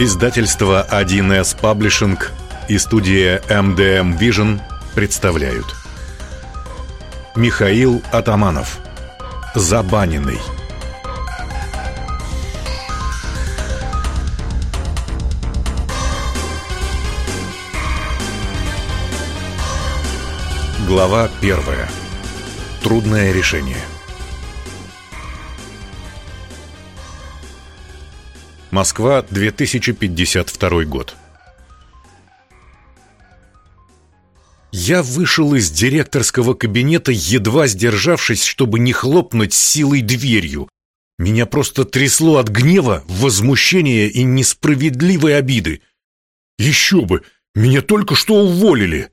Издательство 1С Паблишинг и студия MDM Vision представляют. Михаил Атаманов. Забаненный. Глава первая. Трудное решение Москва, 2052 год. Я вышел из директорского кабинета, едва сдержавшись, чтобы не хлопнуть силой дверью. Меня просто трясло от гнева, возмущения и несправедливой обиды. Еще бы! Меня только что уволили!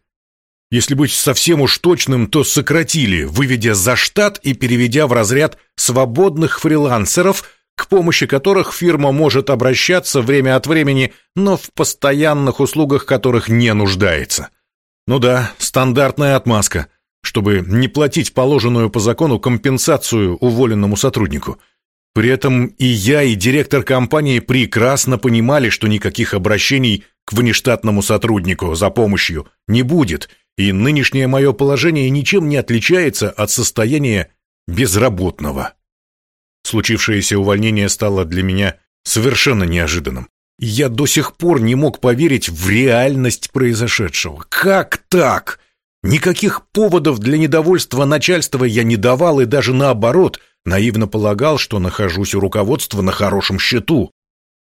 Если быть совсем уж точным, то сократили, выведя за штат и переведя в разряд свободных фрилансеров – к помощи которых фирма может обращаться время от времени, но в постоянных услугах которых не нуждается. Ну да, стандартная отмазка, чтобы не платить положенную по закону компенсацию уволенному сотруднику. При этом и я, и директор компании прекрасно понимали, что никаких обращений к внештатному сотруднику за помощью не будет, и нынешнее мое положение ничем не отличается от состояния безработного. Случившееся увольнение стало для меня совершенно неожиданным. Я до сих пор не мог поверить в реальность произошедшего. Как так? Никаких поводов для недовольства начальства я не давал и даже наоборот, наивно полагал, что нахожусь у руководства на хорошем счету.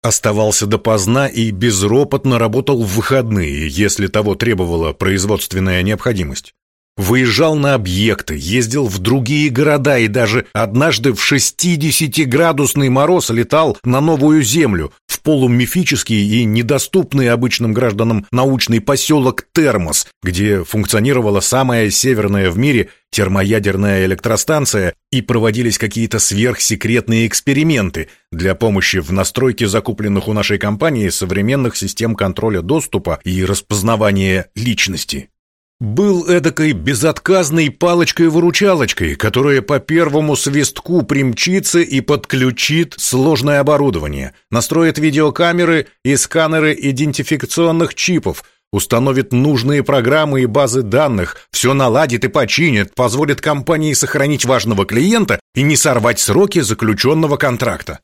Оставался допоздна и безропотно работал в выходные, если того требовала производственная необходимость. Выезжал на объекты, ездил в другие города и даже однажды в 60-градусный мороз летал на новую землю, в полумифический и недоступный обычным гражданам научный поселок Термос, где функционировала самая северная в мире термоядерная электростанция и проводились какие-то сверхсекретные эксперименты для помощи в настройке закупленных у нашей компании современных систем контроля доступа и распознавания личности был эдакой безотказной палочкой-выручалочкой, которая по первому свистку примчится и подключит сложное оборудование, настроит видеокамеры и сканеры идентификационных чипов, установит нужные программы и базы данных, все наладит и починит, позволит компании сохранить важного клиента и не сорвать сроки заключенного контракта.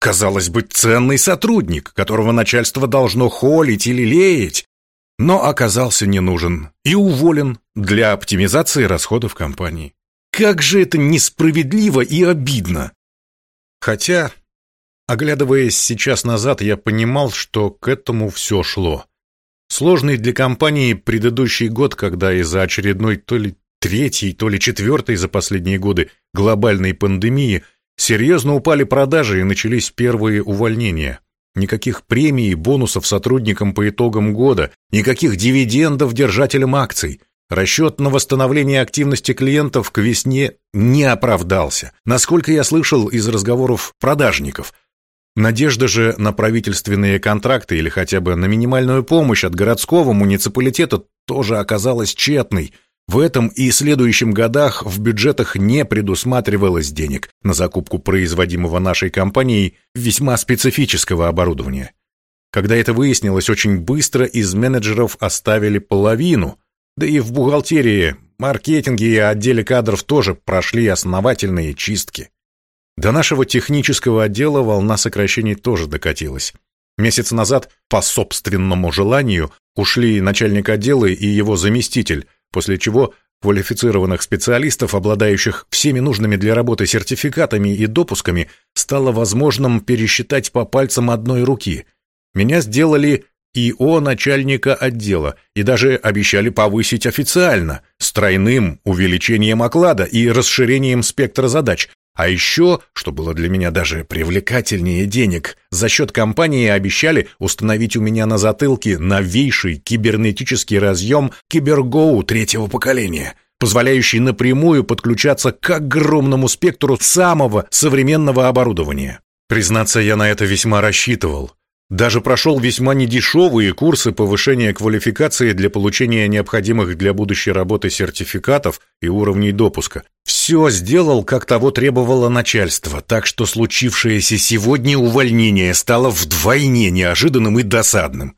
Казалось бы, ценный сотрудник, которого начальство должно холить или леять, но оказался не нужен и уволен для оптимизации расходов компании. Как же это несправедливо и обидно! Хотя, оглядываясь сейчас назад, я понимал, что к этому все шло. Сложный для компании предыдущий год, когда из-за очередной то ли третьей, то ли четвертой за последние годы глобальной пандемии серьезно упали продажи и начались первые увольнения – Никаких премий и бонусов сотрудникам по итогам года, никаких дивидендов держателям акций. Расчет на восстановление активности клиентов к весне не оправдался, насколько я слышал из разговоров продажников. Надежда же на правительственные контракты или хотя бы на минимальную помощь от городского муниципалитета тоже оказалась тщетной – в этом и следующем годах в бюджетах не предусматривалось денег на закупку производимого нашей компанией весьма специфического оборудования. Когда это выяснилось, очень быстро из менеджеров оставили половину, да и в бухгалтерии, маркетинге и отделе кадров тоже прошли основательные чистки. До нашего технического отдела волна сокращений тоже докатилась. Месяц назад, по собственному желанию, ушли начальник отдела и его заместитель – после чего квалифицированных специалистов, обладающих всеми нужными для работы сертификатами и допусками, стало возможным пересчитать по пальцам одной руки. Меня сделали ИО начальника отдела и даже обещали повысить официально с тройным увеличением оклада и расширением спектра задач, а еще, что было для меня даже привлекательнее денег, за счет компании обещали установить у меня на затылке новейший кибернетический разъем Кибергоу третьего поколения, позволяющий напрямую подключаться к огромному спектру самого современного оборудования. Признаться, я на это весьма рассчитывал. Даже прошел весьма недешевые курсы повышения квалификации для получения необходимых для будущей работы сертификатов и уровней допуска. Все сделал, как того требовало начальство, так что случившееся сегодня увольнение стало вдвойне неожиданным и досадным.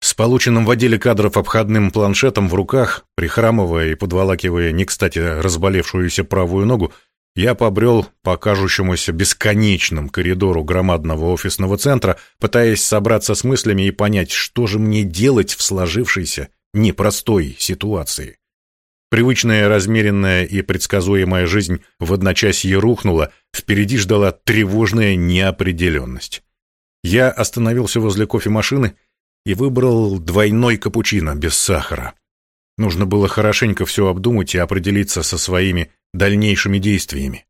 С полученным в отделе кадров обходным планшетом в руках, прихрамывая и подволакивая не кстати разболевшуюся правую ногу, я побрел по кажущемуся бесконечным коридору громадного офисного центра, пытаясь собраться с мыслями и понять, что же мне делать в сложившейся непростой ситуации. Привычная, размеренная и предсказуемая жизнь в одночасье рухнула, впереди ждала тревожная неопределенность. Я остановился возле кофемашины и выбрал двойной капучино без сахара. Нужно было хорошенько все обдумать и определиться со своими дальнейшими действиями.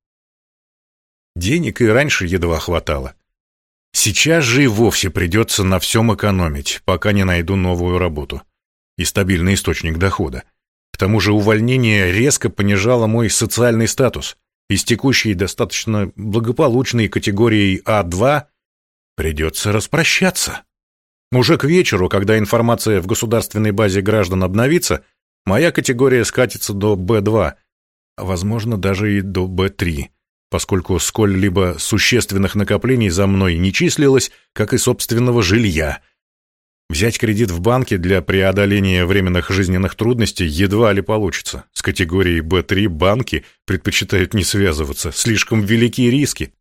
Денег и раньше едва хватало. Сейчас же и вовсе придется на всем экономить, пока не найду новую работу и стабильный источник дохода. Тому же увольнение резко понижало мой социальный статус. Из текущей достаточно благополучной категорией А2 придется распрощаться. Уже к вечеру, когда информация в государственной базе граждан обновится, моя категория скатится до Б2, а возможно даже и до Б3, поскольку сколь-либо существенных накоплений за мной не числилось, как и собственного жилья. Взять кредит в банке для преодоления временных жизненных трудностей едва ли получится. С категорией Б3 банки предпочитают не связываться, слишком велики риски.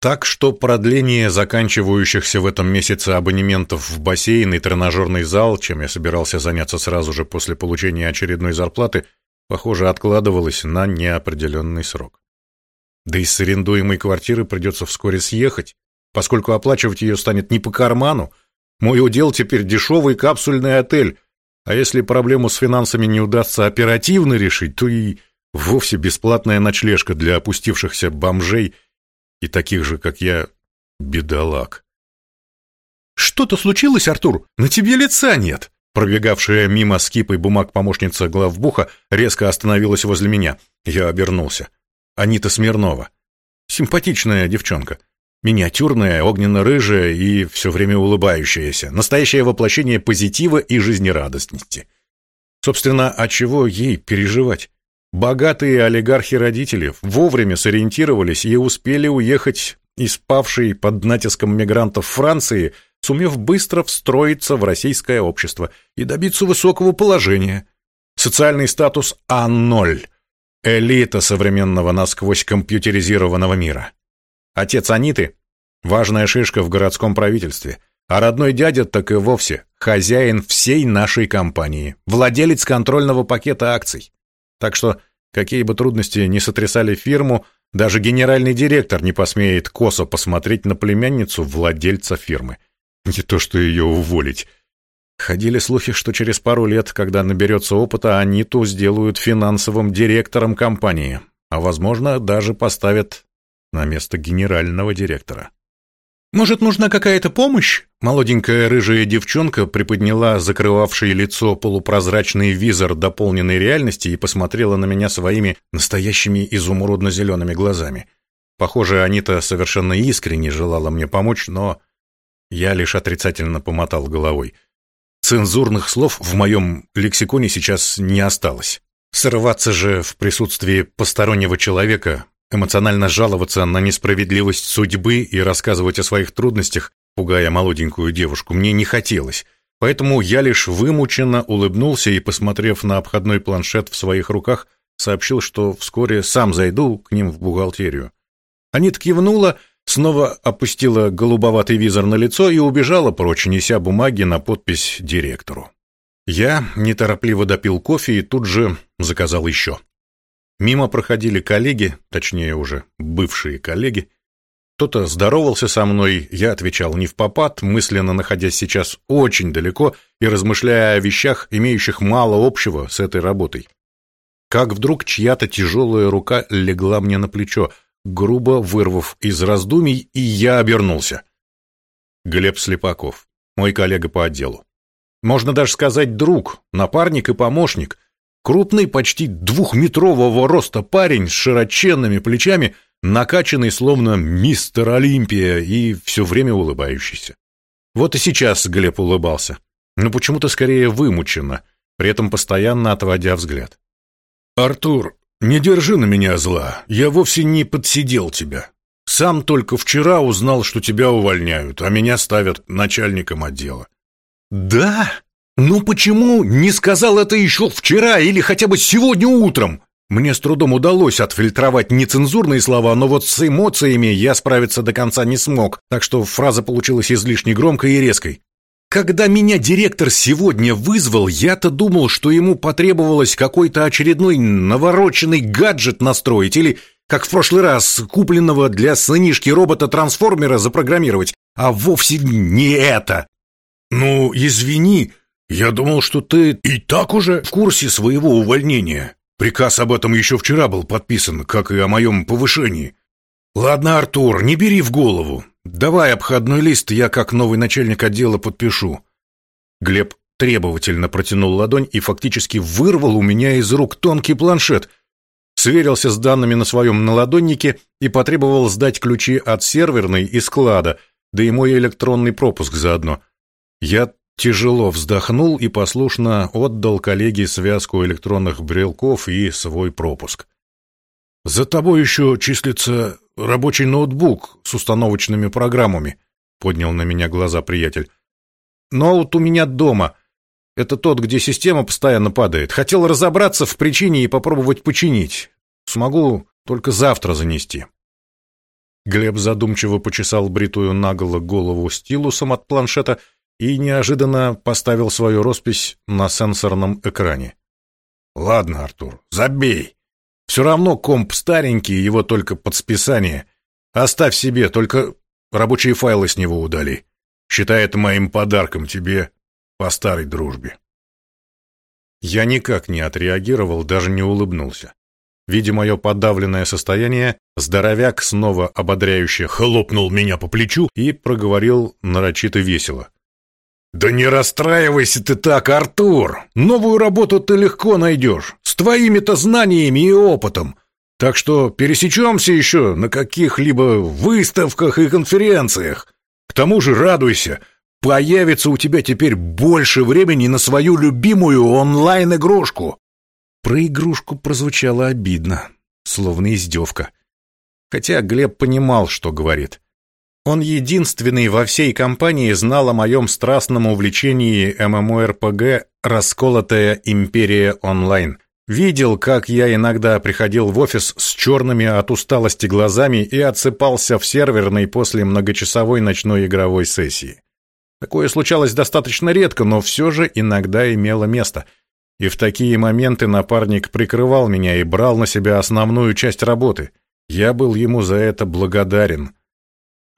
Так что продление заканчивающихся в этом месяце абонементов в бассейн и тренажерный зал, чем я собирался заняться сразу же после получения очередной зарплаты, похоже, откладывалось на неопределенный срок. Да и с арендуемой квартиры придется вскоре съехать, поскольку оплачивать ее станет не по карману. Мой удел теперь дешевый капсульный отель, а если проблему с финансами не удастся оперативно решить, то и вовсе бесплатная ночлежка для опустившихся бомжей – и таких же, как я, бедолаг. «Что-то случилось, Артур? На тебе лица нет!» Пробегавшая мимо скипой бумаг помощница главбуха резко остановилась возле меня. Я обернулся. Анита Смирнова. Симпатичная девчонка. Миниатюрная, огненно-рыжая и все время улыбающаяся. Настоящее воплощение позитива и жизнерадостности. Собственно, а чего ей переживать? Богатые олигархи-родители вовремя сориентировались и успели уехать из павшей под натиском мигрантов Франции, сумев быстро встроиться в российское общество и добиться высокого положения. Социальный статус А0. Элита современного насквозь компьютеризированного мира. Отец Аниты – важная шишка в городском правительстве, а родной дядя так и вовсе хозяин всей нашей компании, владелец контрольного пакета акций. Так что, какие бы трудности ни сотрясали фирму, даже генеральный директор не посмеет косо посмотреть на племянницу владельца фирмы. Не то что ее уволить. Ходили слухи, что через пару лет, когда наберется опыта, Аниту сделают финансовым директором компании, а, возможно, даже поставят на место генерального директора. «Может, нужна какая-то помощь?» Молоденькая рыжая девчонка приподняла закрывавший лицо полупрозрачный визор дополненной реальности и посмотрела на меня своими настоящими изумрудно-зелеными глазами. Похоже, Анита совершенно искренне желала мне помочь, но я лишь отрицательно помотал головой. Цензурных слов в моем лексиконе сейчас не осталось. Срываться же в присутствии постороннего человека Эмоционально жаловаться на несправедливость судьбы и рассказывать о своих трудностях, пугая молоденькую девушку, мне не хотелось. Поэтому я лишь вымученно улыбнулся и, посмотрев на обходной планшет в своих руках, сообщил, что вскоре сам зайду к ним в бухгалтерию. Анит кивнула, снова опустила голубоватый визор на лицо и убежала прочь, неся бумаги на подпись директору. Я неторопливо допил кофе и тут же заказал еще. Мимо проходили коллеги, точнее уже бывшие коллеги. Кто-то здоровался со мной, я отвечал не в попад, мысленно находясь сейчас очень далеко и размышляя о вещах, имеющих мало общего с этой работой. Как вдруг чья-то тяжелая рука легла мне на плечо, грубо вырвав из раздумий, и я обернулся. Глеб Слепаков, мой коллега по отделу. Можно даже сказать друг, напарник и помощник — Крупный, почти двухметрового роста парень с широченными плечами, накачанный словно мистер Олимпия и все время улыбающийся. Вот и сейчас Глеб улыбался, но почему-то скорее вымученно, при этом постоянно отводя взгляд. «Артур, не держи на меня зла. Я вовсе не подсидел тебя. Сам только вчера узнал, что тебя увольняют, а меня ставят начальником отдела». «Да? Ну почему не сказал это еще вчера или хотя бы сегодня утром?» Мне с трудом удалось отфильтровать нецензурные слова, но вот с эмоциями я справиться до конца не смог, так что фраза получилась излишне громкой и резкой. Когда меня директор сегодня вызвал, я-то думал, что ему потребовалось какой-то очередной навороченный гаджет настроить или, как в прошлый раз, купленного для сынишки робота-трансформера запрограммировать, а вовсе не это. «Ну, извини, я думал, что ты и так уже в курсе своего увольнения. Приказ об этом еще вчера был подписан, как и о моем повышении. Ладно, Артур, не бери в голову. Давай обходной лист, я как новый начальник отдела подпишу. Глеб требовательно протянул ладонь и фактически вырвал у меня из рук тонкий планшет. Сверился с данными на своем наладоннике и потребовал сдать ключи от серверной и склада, да и мой электронный пропуск заодно. Я Тяжело вздохнул и послушно отдал коллеге связку электронных брелков и свой пропуск. «За тобой еще числится рабочий ноутбук с установочными программами», — поднял на меня глаза приятель. «Ноут у меня дома. Это тот, где система постоянно падает. Хотел разобраться в причине и попробовать починить. Смогу только завтра занести». Глеб задумчиво почесал бритую наголо голову стилусом от планшета — и неожиданно поставил свою роспись на сенсорном экране. «Ладно, Артур, забей. Все равно комп старенький, его только под списание. Оставь себе, только рабочие файлы с него удали. Считай это моим подарком тебе по старой дружбе». Я никак не отреагировал, даже не улыбнулся. Видя мое подавленное состояние, здоровяк снова ободряюще хлопнул меня по плечу и проговорил нарочито весело. «Да не расстраивайся ты так, Артур! Новую работу ты легко найдешь, с твоими-то знаниями и опытом. Так что пересечемся еще на каких-либо выставках и конференциях. К тому же радуйся, появится у тебя теперь больше времени на свою любимую онлайн-игрушку». Про игрушку прозвучало обидно, словно издевка. Хотя Глеб понимал, что говорит. Он единственный во всей компании знал о моем страстном увлечении ММО-РПГ «Расколотая империя онлайн». Видел, как я иногда приходил в офис с черными от усталости глазами и отсыпался в серверной после многочасовой ночной игровой сессии. Такое случалось достаточно редко, но все же иногда имело место. И в такие моменты напарник прикрывал меня и брал на себя основную часть работы. Я был ему за это благодарен.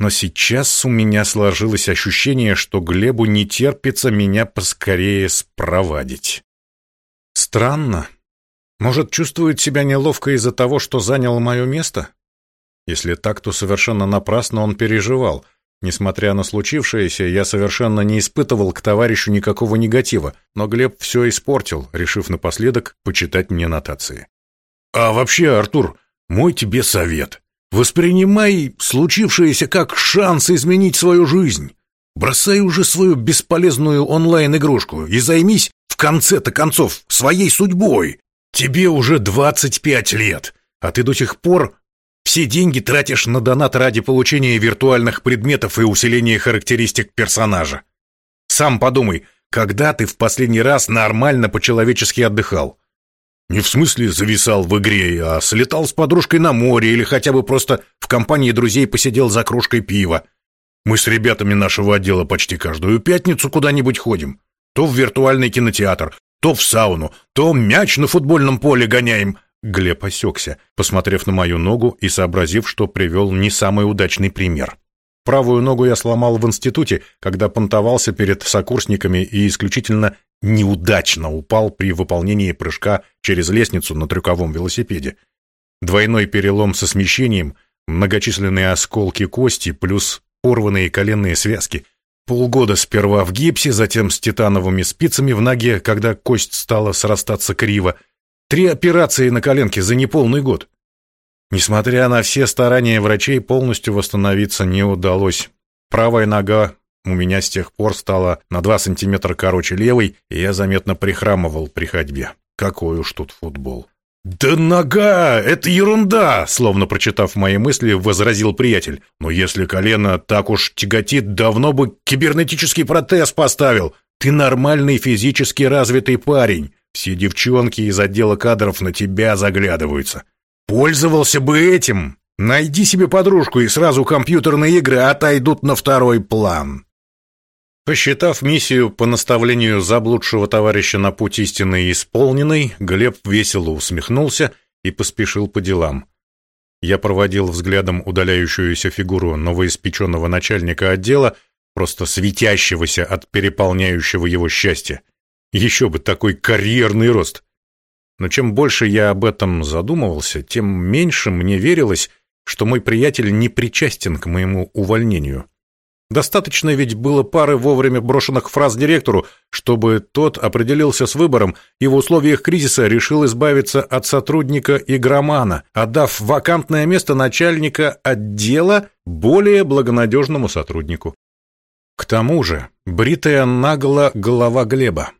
Но сейчас у меня сложилось ощущение, что Глебу не терпится меня поскорее спровадить. Странно. Может, чувствует себя неловко из-за того, что занял мое место? Если так, то совершенно напрасно он переживал. Несмотря на случившееся, я совершенно не испытывал к товарищу никакого негатива, но Глеб все испортил, решив напоследок почитать мне нотации. «А вообще, Артур, мой тебе совет. Воспринимай случившееся как шанс изменить свою жизнь. Бросай уже свою бесполезную онлайн-игрушку и займись, в конце-то концов, своей судьбой. Тебе уже 25 лет, а ты до сих пор все деньги тратишь на донат ради получения виртуальных предметов и усиления характеристик персонажа. Сам подумай, когда ты в последний раз нормально по-человечески отдыхал? Не в смысле зависал в игре, а слетал с подружкой на море или хотя бы просто в компании друзей посидел за кружкой пива. Мы с ребятами нашего отдела почти каждую пятницу куда-нибудь ходим. То в виртуальный кинотеатр, то в сауну, то мяч на футбольном поле гоняем. Глеб осекся, посмотрев на мою ногу и сообразив, что привел не самый удачный пример. Правую ногу я сломал в институте, когда понтовался перед сокурсниками и исключительно неудачно упал при выполнении прыжка через лестницу на трюковом велосипеде. Двойной перелом со смещением, многочисленные осколки кости плюс порванные коленные связки. Полгода сперва в гипсе, затем с титановыми спицами в ноге, когда кость стала срастаться криво. Три операции на коленке за неполный год. Несмотря на все старания врачей, полностью восстановиться не удалось. Правая нога у меня с тех пор стала на два сантиметра короче левой, и я заметно прихрамывал при ходьбе. Какой уж тут футбол. «Да нога! Это ерунда!» Словно прочитав мои мысли, возразил приятель. «Но если колено так уж тяготит, давно бы кибернетический протез поставил. Ты нормальный физически развитый парень. Все девчонки из отдела кадров на тебя заглядываются. Пользовался бы этим. Найди себе подружку, и сразу компьютерные игры отойдут на второй план». Посчитав миссию по наставлению заблудшего товарища на путь истины исполненной, Глеб весело усмехнулся и поспешил по делам. Я проводил взглядом удаляющуюся фигуру новоиспеченного начальника отдела, просто светящегося от переполняющего его счастья. Еще бы такой карьерный рост! Но чем больше я об этом задумывался, тем меньше мне верилось, что мой приятель не причастен к моему увольнению. Достаточно ведь было пары вовремя брошенных фраз директору, чтобы тот определился с выбором и в условиях кризиса решил избавиться от сотрудника игромана, отдав вакантное место начальника отдела более благонадежному сотруднику. К тому же, бритая наголо голова Глеба.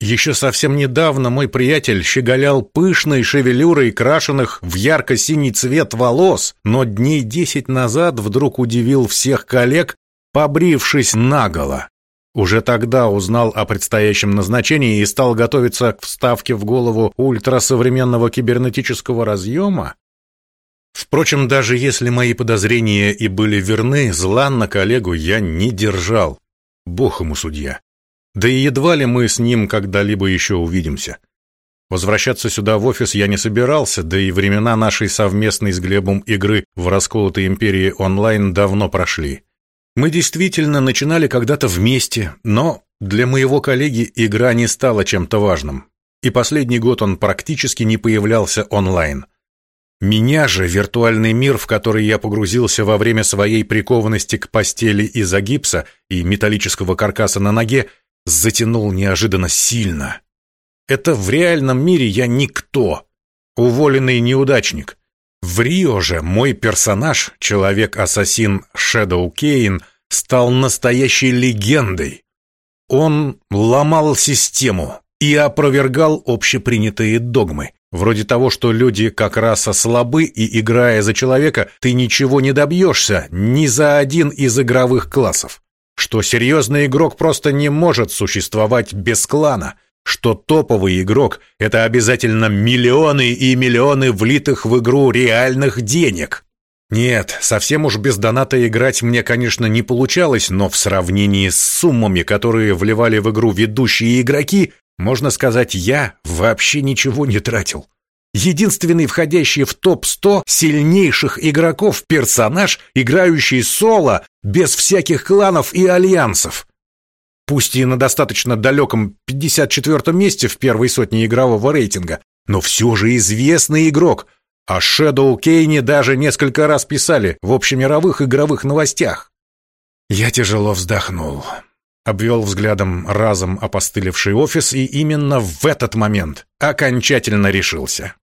Еще совсем недавно мой приятель щеголял пышной шевелюрой, крашенных в ярко-синий цвет волос, но дней десять назад вдруг удивил всех коллег побрившись наголо. Уже тогда узнал о предстоящем назначении и стал готовиться к вставке в голову ультрасовременного кибернетического разъема? Впрочем, даже если мои подозрения и были верны, зла на коллегу я не держал. Бог ему судья. Да и едва ли мы с ним когда-либо еще увидимся. Возвращаться сюда в офис я не собирался, да и времена нашей совместной с Глебом игры в расколотой империи онлайн давно прошли. Мы действительно начинали когда-то вместе, но для моего коллеги игра не стала чем-то важным. И последний год он практически не появлялся онлайн. Меня же виртуальный мир, в который я погрузился во время своей прикованности к постели из-за гипса и металлического каркаса на ноге, затянул неожиданно сильно. Это в реальном мире я никто, уволенный неудачник. В Рио же мой персонаж, человек-ассасин Шэдоу Кейн, стал настоящей легендой. Он ломал систему и опровергал общепринятые догмы. Вроде того, что люди как раса слабы, и играя за человека, ты ничего не добьешься ни за один из игровых классов. Что серьезный игрок просто не может существовать без клана – что топовый игрок — это обязательно миллионы и миллионы влитых в игру реальных денег. Нет, совсем уж без доната играть мне, конечно, не получалось, но в сравнении с суммами, которые вливали в игру ведущие игроки, можно сказать, я вообще ничего не тратил. Единственный входящий в топ-100 сильнейших игроков персонаж, играющий соло, без всяких кланов и альянсов пусть и на достаточно далеком 54-м месте в первой сотне игрового рейтинга, но все же известный игрок. О Шэдоу Кейне даже несколько раз писали в общемировых игровых новостях. Я тяжело вздохнул, обвел взглядом разом опостылевший офис и именно в этот момент окончательно решился.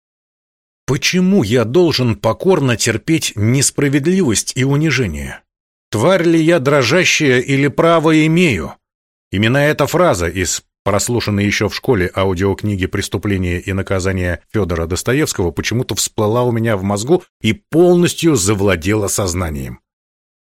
Почему я должен покорно терпеть несправедливость и унижение? Тварь ли я дрожащая или право имею? Именно эта фраза из прослушанной еще в школе аудиокниги «Преступление и наказание» Федора Достоевского почему-то всплыла у меня в мозгу и полностью завладела сознанием.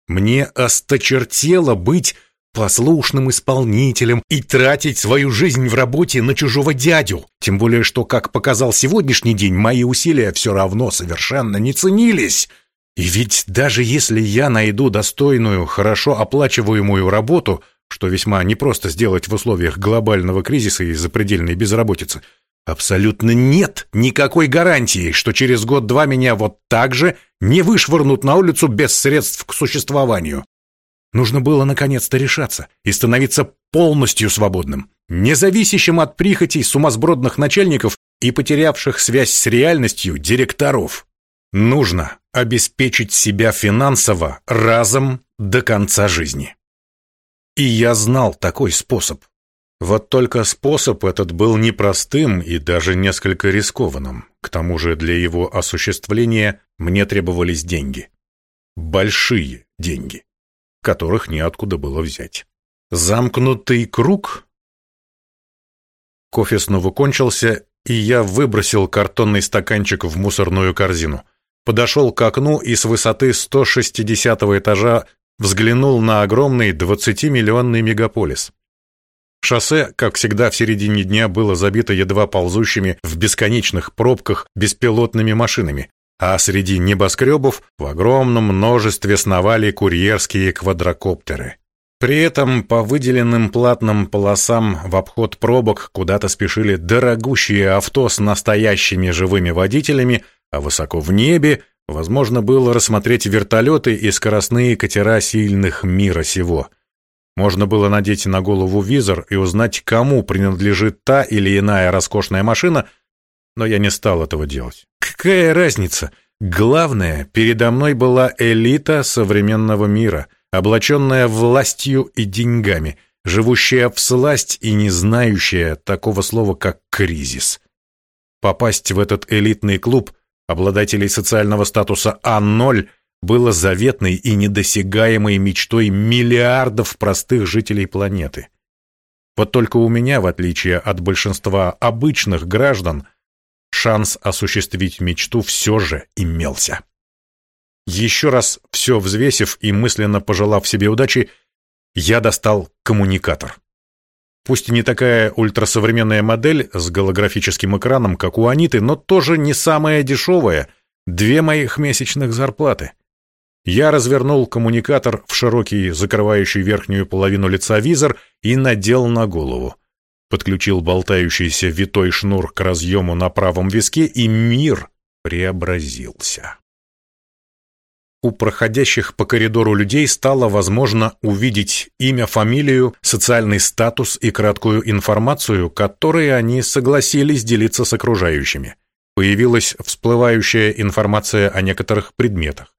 Мне осточертело быть послушным исполнителем и тратить свою жизнь в работе на чужого дядю. Тем более, что, как показал сегодняшний день, мои усилия все равно совершенно не ценились. И ведь даже если я найду достойную, хорошо оплачиваемую работу – что весьма непросто сделать в условиях глобального кризиса и запредельной безработицы, абсолютно нет никакой гарантии, что через год-два меня вот так же не вышвырнут на улицу без средств к существованию. Нужно было наконец-то решаться и становиться полностью свободным, независящим от прихотей сумасбродных начальников и потерявших связь с реальностью директоров. Нужно обеспечить себя финансово разом до конца жизни. И я знал такой способ. Вот только способ этот был непростым и даже несколько рискованным. К тому же для его осуществления мне требовались деньги. Большие деньги, которых неоткуда было взять. Замкнутый круг? Кофе снова кончился, и я выбросил картонный стаканчик в мусорную корзину. Подошел к окну и с высоты 160 этажа взглянул на огромный 20-миллионный мегаполис. Шоссе, как всегда, в середине дня было забито едва ползущими в бесконечных пробках беспилотными машинами, а среди небоскребов в огромном множестве сновали курьерские квадрокоптеры. При этом по выделенным платным полосам в обход пробок куда-то спешили дорогущие авто с настоящими живыми водителями, а высоко в небе возможно было рассмотреть вертолеты и скоростные катера сильных мира сего. Можно было надеть на голову визор и узнать, кому принадлежит та или иная роскошная машина, но я не стал этого делать. Какая разница? Главное, передо мной была элита современного мира — облаченная властью и деньгами, живущая в сласть и не знающая такого слова, как кризис. Попасть в этот элитный клуб обладателей социального статуса А0 было заветной и недосягаемой мечтой миллиардов простых жителей планеты. Вот только у меня, в отличие от большинства обычных граждан, шанс осуществить мечту все же имелся. Еще раз все взвесив и мысленно пожелав себе удачи, я достал коммуникатор. Пусть и не такая ультрасовременная модель с голографическим экраном, как у Аниты, но тоже не самая дешевая. Две моих месячных зарплаты. Я развернул коммуникатор в широкий, закрывающий верхнюю половину лица визор и надел на голову. Подключил болтающийся витой шнур к разъему на правом виске, и мир преобразился у проходящих по коридору людей стало возможно увидеть имя, фамилию, социальный статус и краткую информацию, которые они согласились делиться с окружающими. Появилась всплывающая информация о некоторых предметах.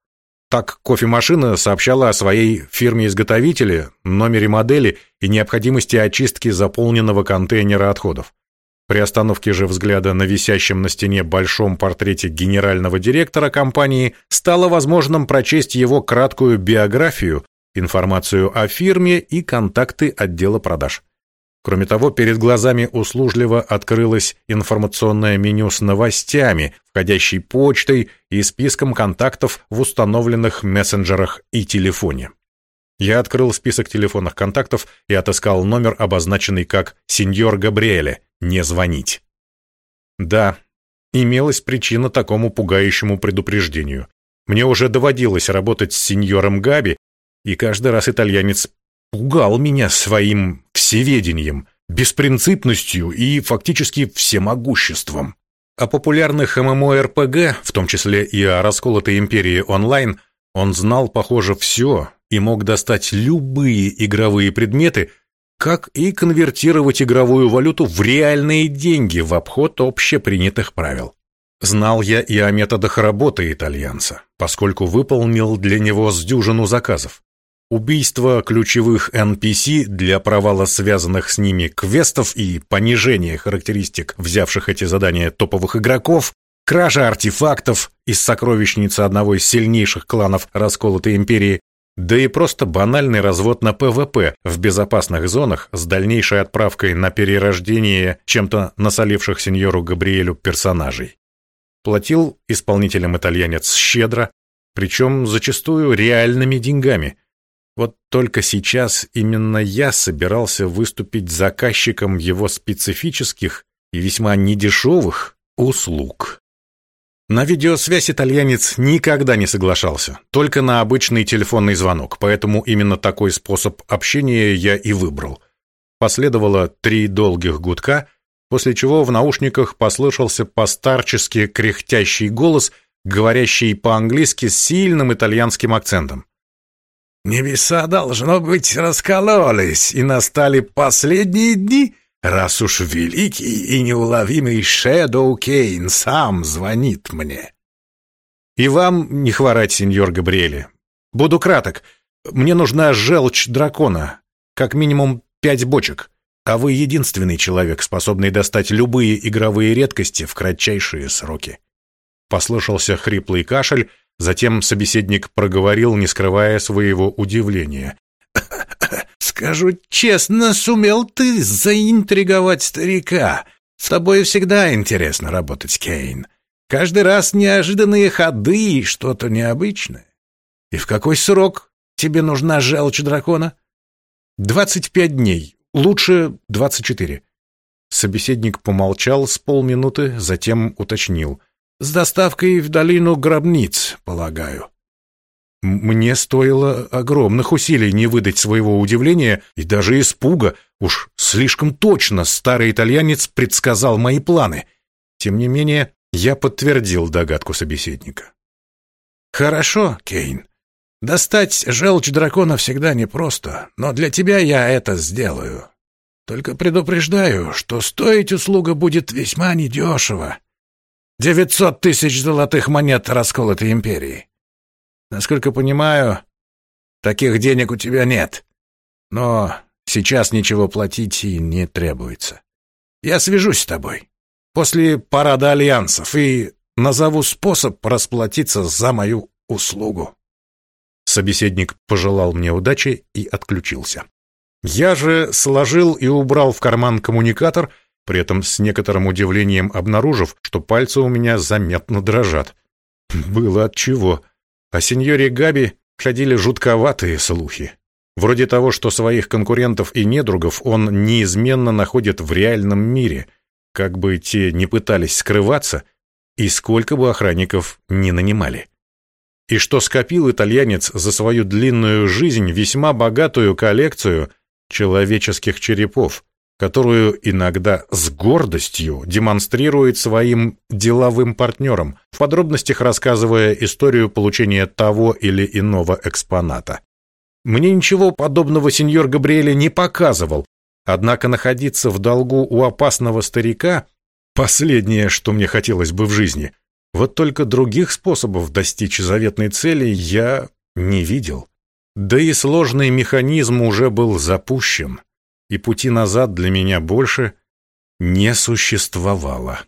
Так, кофемашина сообщала о своей фирме-изготовителе, номере модели и необходимости очистки заполненного контейнера отходов. При остановке же взгляда на висящем на стене большом портрете генерального директора компании стало возможным прочесть его краткую биографию, информацию о фирме и контакты отдела продаж. Кроме того, перед глазами услужливо открылось информационное меню с новостями, входящей почтой и списком контактов в установленных мессенджерах и телефоне. Я открыл список телефонных контактов и отыскал номер, обозначенный как «Сеньор Габриэле», не звонить. Да, имелась причина такому пугающему предупреждению. Мне уже доводилось работать с сеньором Габи, и каждый раз итальянец пугал меня своим всеведением, беспринципностью и фактически всемогуществом. О популярных ММО-РПГ, в том числе и о расколотой империи онлайн, он знал, похоже, все и мог достать любые игровые предметы, как и конвертировать игровую валюту в реальные деньги в обход общепринятых правил. Знал я и о методах работы итальянца, поскольку выполнил для него с дюжину заказов. Убийство ключевых NPC для провала связанных с ними квестов и понижение характеристик взявших эти задания топовых игроков, кража артефактов из сокровищницы одного из сильнейших кланов расколотой империи, да и просто банальный развод на PvP в безопасных зонах с дальнейшей отправкой на перерождение чем-то насоливших сеньору Габриэлю персонажей. Платил исполнителям итальянец щедро, причем зачастую реальными деньгами. Вот только сейчас именно я собирался выступить заказчиком его специфических и весьма недешевых услуг. На видеосвязь итальянец никогда не соглашался, только на обычный телефонный звонок, поэтому именно такой способ общения я и выбрал. Последовало три долгих гудка, после чего в наушниках послышался постарчески кряхтящий голос, говорящий по-английски с сильным итальянским акцентом. «Небеса, должно быть, раскололись, и настали последние дни раз уж великий и неуловимый Шэдоу Кейн сам звонит мне. И вам не хворать, сеньор Габриэле. Буду краток. Мне нужна желчь дракона, как минимум пять бочек, а вы единственный человек, способный достать любые игровые редкости в кратчайшие сроки. Послышался хриплый кашель, затем собеседник проговорил, не скрывая своего удивления. Скажу честно, сумел ты заинтриговать старика. С тобой всегда интересно работать, Кейн. Каждый раз неожиданные ходы и что-то необычное. И в какой срок тебе нужна желчь дракона? Двадцать пять дней. Лучше двадцать четыре. Собеседник помолчал с полминуты, затем уточнил. С доставкой в долину гробниц, полагаю. Мне стоило огромных усилий не выдать своего удивления и даже испуга. Уж слишком точно старый итальянец предсказал мои планы. Тем не менее, я подтвердил догадку собеседника. «Хорошо, Кейн. Достать желчь дракона всегда непросто, но для тебя я это сделаю. Только предупреждаю, что стоить услуга будет весьма недешево. Девятьсот тысяч золотых монет расколотой империи. Насколько понимаю, таких денег у тебя нет. Но сейчас ничего платить и не требуется. Я свяжусь с тобой после парада альянсов и назову способ расплатиться за мою услугу. Собеседник пожелал мне удачи и отключился. Я же сложил и убрал в карман коммуникатор, при этом с некоторым удивлением обнаружив, что пальцы у меня заметно дрожат. Было от чего. О сеньоре Габи ходили жутковатые слухи. Вроде того, что своих конкурентов и недругов он неизменно находит в реальном мире, как бы те не пытались скрываться, и сколько бы охранников не нанимали. И что скопил итальянец за свою длинную жизнь весьма богатую коллекцию человеческих черепов, которую иногда с гордостью демонстрирует своим деловым партнерам, в подробностях рассказывая историю получения того или иного экспоната. Мне ничего подобного сеньор Габриэля не показывал, однако находиться в долгу у опасного старика – последнее, что мне хотелось бы в жизни. Вот только других способов достичь заветной цели я не видел. Да и сложный механизм уже был запущен и пути назад для меня больше не существовало.